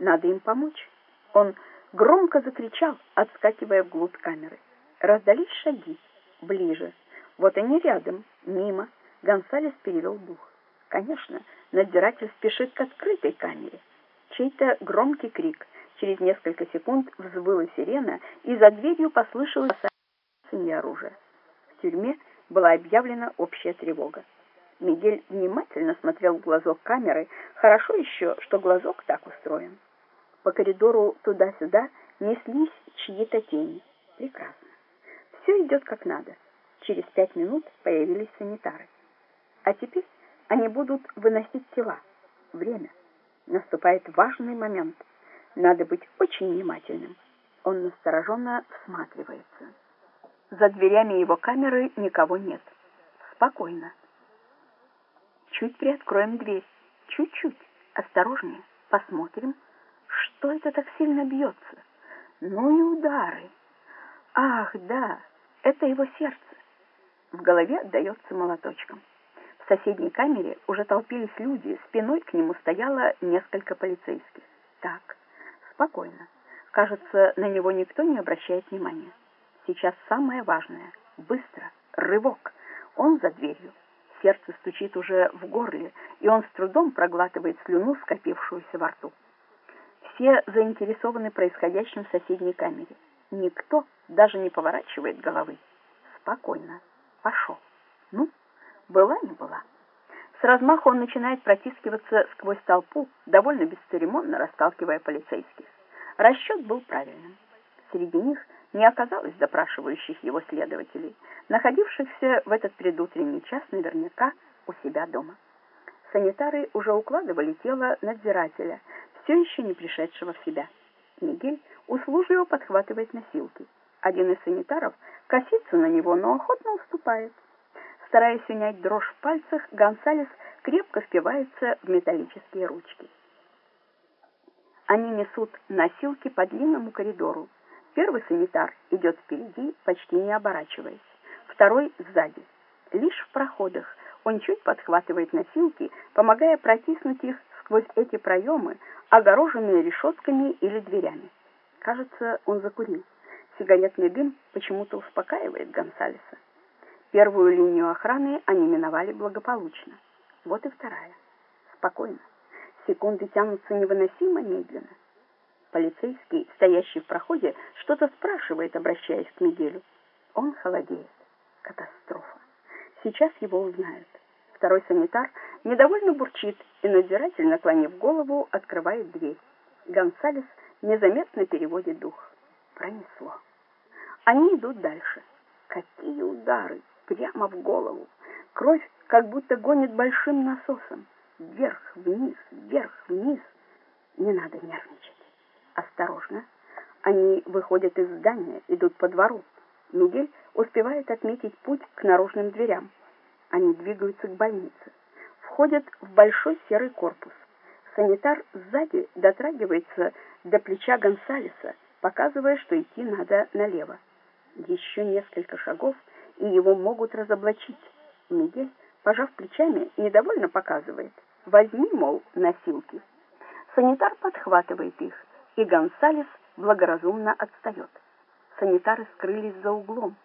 Надо им помочь. Он громко закричал, отскакивая вглубь камеры. Раздались шаги. Ближе. Вот они рядом, мимо. Гонсалес перевел дух. Конечно, надзиратель спешит к открытой камере. Чей-то громкий крик. Через несколько секунд взвыла сирена, и за дверью послышалось не оружие. В тюрьме была объявлена общая тревога. Мигель внимательно смотрел в глазок камеры. Хорошо еще, что глазок так устроен. По коридору туда-сюда неслись чьи-то тени. Прекрасно. Все идет как надо. Через пять минут появились санитары. А теперь они будут выносить тела. Время. Наступает важный момент. Надо быть очень внимательным. Он настороженно всматривается. За дверями его камеры никого нет. Спокойно. Чуть приоткроем дверь. Чуть-чуть. Осторожнее. Посмотрим, что это так сильно бьется. Ну и удары. Ах, да, это его сердце. В голове отдается молоточком. В соседней камере уже толпились люди, спиной к нему стояло несколько полицейских. Так, спокойно. Кажется, на него никто не обращает внимания. Сейчас самое важное. Быстро. Рывок. Он за дверью. Сердце стучит уже в горле, и он с трудом проглатывает слюну, скопившуюся во рту. Все заинтересованы происходящим в соседней камере. Никто даже не поворачивает головы. Спокойно. Пошел. Ну, была не была. С размаху он начинает протискиваться сквозь толпу, довольно бесцеремонно расталкивая полицейских. Расчет был правильным. Среди них не оказалось допрашивающих его следователей, находившихся в этот предутренний час наверняка у себя дома. Санитары уже укладывали тело надзирателя, все еще не пришедшего в себя. Мигель услужливо подхватывает носилки. Один из санитаров косится на него, но охотно уступает. Стараясь унять дрожь в пальцах, Гонсалес крепко впивается в металлические ручки. Они несут носилки по длинному коридору. Первый санитар идет впереди, почти не оборачиваясь. Второй сзади. Лишь в проходах он чуть подхватывает носилки, помогая протиснуть их сквозь эти проемы, огороженные решетками или дверями. Кажется, он закурил. Сигаретный дым почему-то успокаивает Гонсалеса. Первую линию охраны они миновали благополучно. Вот и вторая. Спокойно. Секунды тянутся невыносимо медленно. Полицейский, стоящий в проходе, что-то спрашивает, обращаясь к Мигелю. Он холодеет. Катастрофа. Сейчас его узнают. Второй санитар недовольно бурчит и, надзиратель, наклонив голову, открывает дверь. Гонсалес незаметно переводит дух. Пронесло. Они идут дальше. Какие удары! Прямо в голову. Кровь как будто гонит большим насосом. Вверх, вниз, вверх, вниз. Не надо нервничать. Осторожно. Они выходят из здания, идут по двору. Мигель успевает отметить путь к наружным дверям. Они двигаются к больнице. Входят в большой серый корпус. Санитар сзади дотрагивается до плеча Гонсалеса, показывая, что идти надо налево. Еще несколько шагов, и его могут разоблачить. Мигель, пожав плечами, недовольно показывает. Возьми, мол, носилки. Санитар подхватывает их, и Гонсалес благоразумно отстает. Санитары скрылись за углом.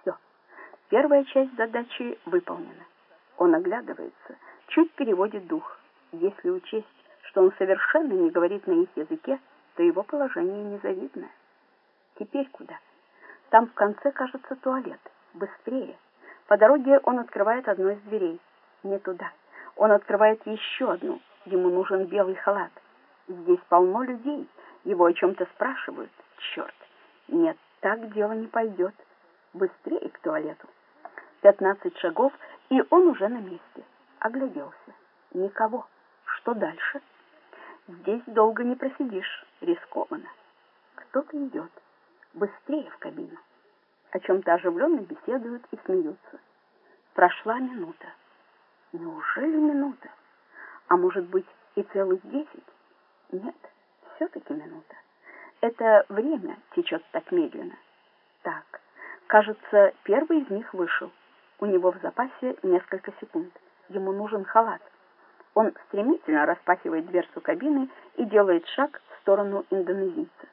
Все. Первая часть задачи выполнена. Он оглядывается, чуть переводит дух. Если учесть, что он совершенно не говорит на их языке, то его положение незавидное. Теперь куда? Там в конце, кажется, туалет. Быстрее. По дороге он открывает одну из дверей. Не туда. Он открывает еще одну. Ему нужен белый халат. Здесь полно людей. Его о чем-то спрашивают. Черт. Нет, так дело не пойдет. Быстрее к туалету. Пятнадцать шагов, и он уже на месте. Огляделся. Никого. Что дальше? Здесь долго не просидишь. Рискованно. Кто-то идет. Быстрее в кабину. О чем-то оживленно беседуют и смеются. Прошла минута. Неужели минута? А может быть и целых десять? Нет, все-таки минута. Это время течет так медленно. Так, кажется, первый из них вышел. У него в запасе несколько секунд. Ему нужен халат. Он стремительно распахивает дверцу кабины и делает шаг в сторону индонезийца.